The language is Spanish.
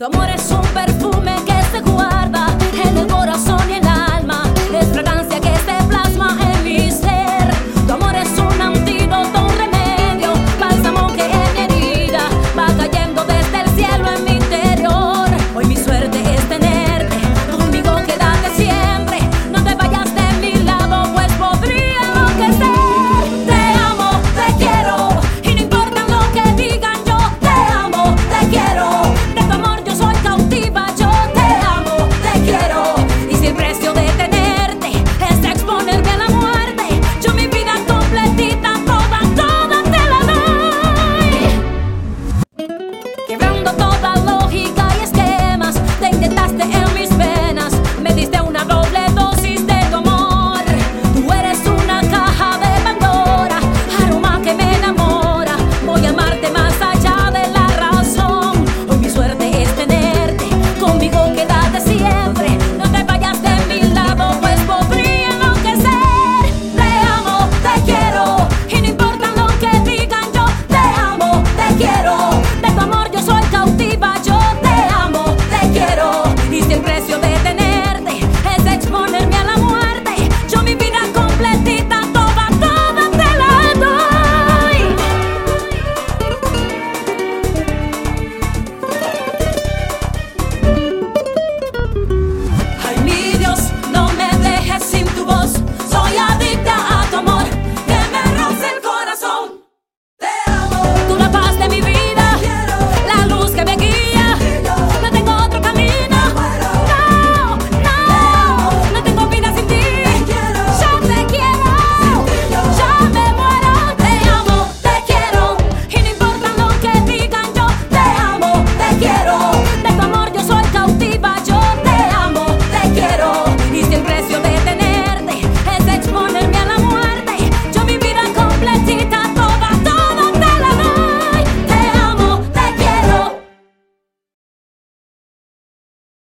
Tu amor es un perfume que se guarda en el corazón.